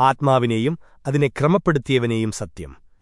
ആത്മാവിനെയും അതിനെ ക്രമപ്പെടുത്തിയവനെയും സത്യം.